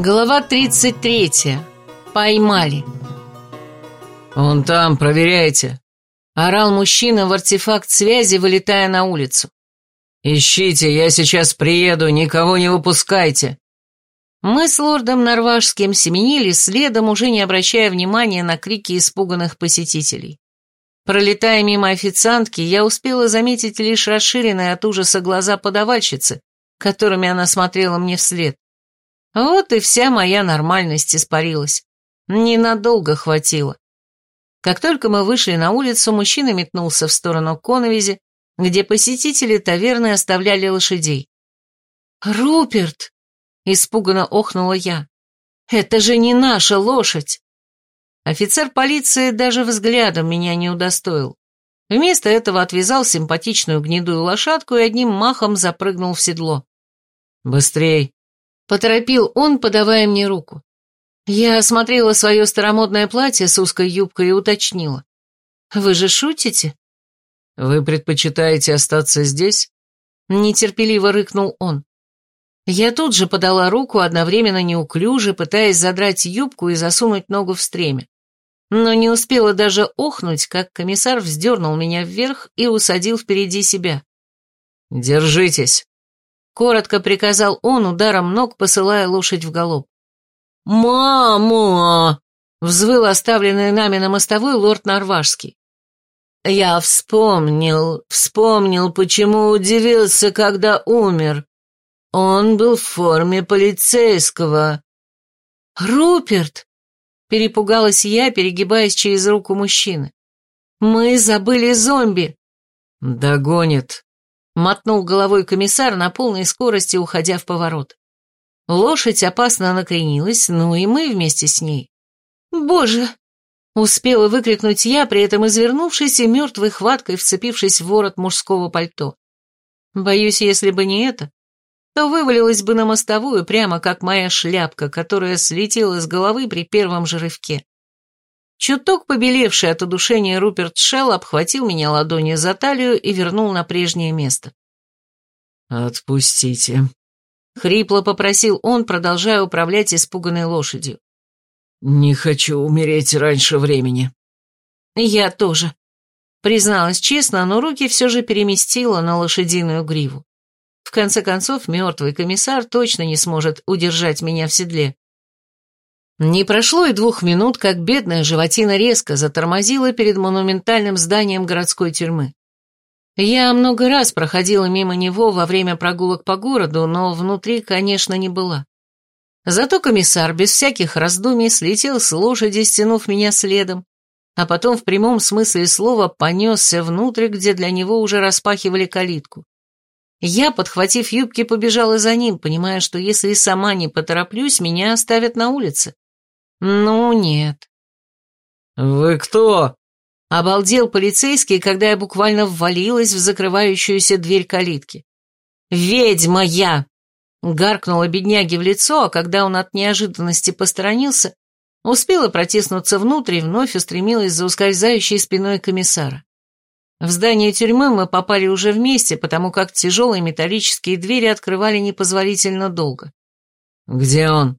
Глава 33. Поймали. «Он там, проверяйте», — орал мужчина в артефакт связи, вылетая на улицу. «Ищите, я сейчас приеду, никого не выпускайте». Мы с лордом Норважским семенили следом, уже не обращая внимания на крики испуганных посетителей. Пролетая мимо официантки, я успела заметить лишь расширенные от ужаса глаза подавальщицы, которыми она смотрела мне вслед. Вот и вся моя нормальность испарилась. Ненадолго хватило. Как только мы вышли на улицу, мужчина метнулся в сторону Коновизи, где посетители таверны оставляли лошадей. «Руперт!» — испуганно охнула я. «Это же не наша лошадь!» Офицер полиции даже взглядом меня не удостоил. Вместо этого отвязал симпатичную гнедую лошадку и одним махом запрыгнул в седло. «Быстрей!» Поторопил он, подавая мне руку. Я осмотрела свое старомодное платье с узкой юбкой и уточнила. «Вы же шутите?» «Вы предпочитаете остаться здесь?» Нетерпеливо рыкнул он. Я тут же подала руку, одновременно неуклюже, пытаясь задрать юбку и засунуть ногу в стремя. Но не успела даже охнуть, как комиссар вздернул меня вверх и усадил впереди себя. «Держитесь!» Коротко приказал он, ударом ног посылая лошадь в галоп. «Мама!» — взвыл оставленный нами на мостовой лорд Норважский. «Я вспомнил, вспомнил, почему удивился, когда умер. Он был в форме полицейского». «Руперт!» — перепугалась я, перегибаясь через руку мужчины. «Мы забыли зомби!» «Догонит!» Мотнул головой комиссар на полной скорости, уходя в поворот. Лошадь опасно накренилась, ну и мы вместе с ней. «Боже!» Успела выкрикнуть я, при этом извернувшись и мертвой хваткой вцепившись в ворот мужского пальто. Боюсь, если бы не это, то вывалилась бы на мостовую прямо как моя шляпка, которая слетела с головы при первом же рывке. Чуток побелевший от удушения Руперт Шелл обхватил меня ладонью за талию и вернул на прежнее место. «Отпустите», — хрипло попросил он, продолжая управлять испуганной лошадью. «Не хочу умереть раньше времени». «Я тоже», — призналась честно, но руки все же переместила на лошадиную гриву. В конце концов, мертвый комиссар точно не сможет удержать меня в седле. Не прошло и двух минут, как бедная животина резко затормозила перед монументальным зданием городской тюрьмы. Я много раз проходила мимо него во время прогулок по городу, но внутри, конечно, не была. Зато комиссар без всяких раздумий слетел с лошади, стянув меня следом, а потом в прямом смысле слова понесся внутрь, где для него уже распахивали калитку. Я, подхватив юбки, побежала за ним, понимая, что если и сама не потороплюсь, меня оставят на улице. Ну, нет. «Вы кто?» Обалдел полицейский, когда я буквально ввалилась в закрывающуюся дверь калитки. «Ведьма я!» Гаркнула бедняге в лицо, а когда он от неожиданности посторонился, успела протиснуться внутрь и вновь устремилась за ускользающей спиной комиссара. В здание тюрьмы мы попали уже вместе, потому как тяжелые металлические двери открывали непозволительно долго. «Где он?»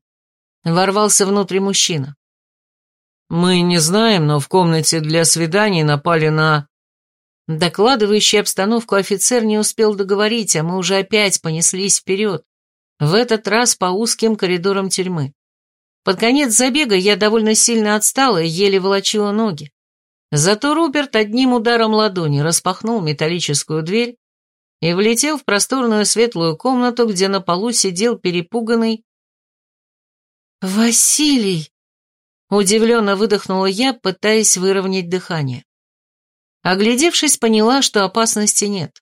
Ворвался внутрь мужчина. «Мы не знаем, но в комнате для свиданий напали на...» Докладывающий обстановку офицер не успел договорить, а мы уже опять понеслись вперед, в этот раз по узким коридорам тюрьмы. Под конец забега я довольно сильно отстала и еле волочила ноги. Зато Руперт одним ударом ладони распахнул металлическую дверь и влетел в просторную светлую комнату, где на полу сидел перепуганный «Василий!» Удивленно выдохнула я, пытаясь выровнять дыхание. Оглядевшись, поняла, что опасности нет.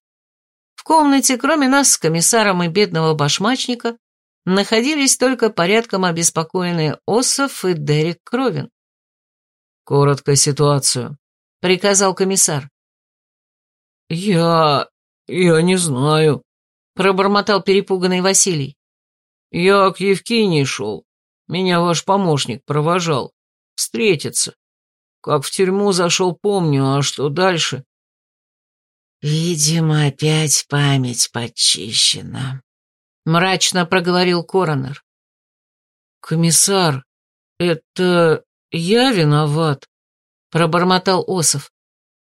В комнате, кроме нас с комиссаром и бедного башмачника, находились только порядком обеспокоенные Осов и Дерек Кровин. «Коротко ситуацию», — приказал комиссар. «Я... я не знаю», — пробормотал перепуганный Василий. «Я к Евкинии шел. Меня ваш помощник провожал. Встретиться. Как в тюрьму зашел, помню, а что дальше? Видимо, опять память подчищена. Мрачно проговорил коронер. «Комиссар, это я виноват», — пробормотал Осов.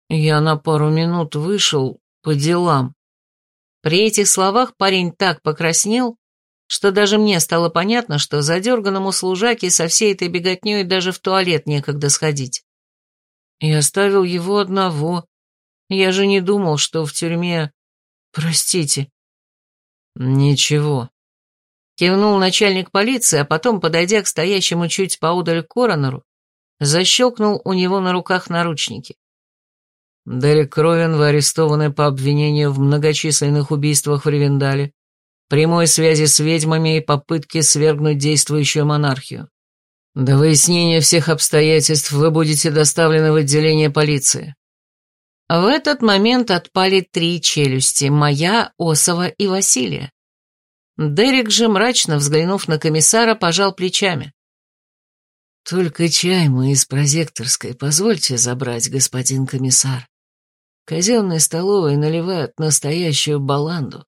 «Я на пару минут вышел по делам». При этих словах парень так покраснел, что даже мне стало понятно, что задерганному служаке со всей этой беготней даже в туалет некогда сходить. И оставил его одного. Я же не думал, что в тюрьме... Простите. Ничего. Кивнул начальник полиции, а потом, подойдя к стоящему чуть поудаль коронеру, защелкнул у него на руках наручники. Дерек Кровен, вы арестованы по обвинению в многочисленных убийствах в Ревендале, прямой связи с ведьмами и попытке свергнуть действующую монархию. До выяснения всех обстоятельств вы будете доставлены в отделение полиции. В этот момент отпали три челюсти, моя, Осова и Василия. Дерек же, мрачно взглянув на комиссара, пожал плечами. «Только чай мы из прозекторской позвольте забрать, господин комиссар. Казенной столовой наливают настоящую баланду.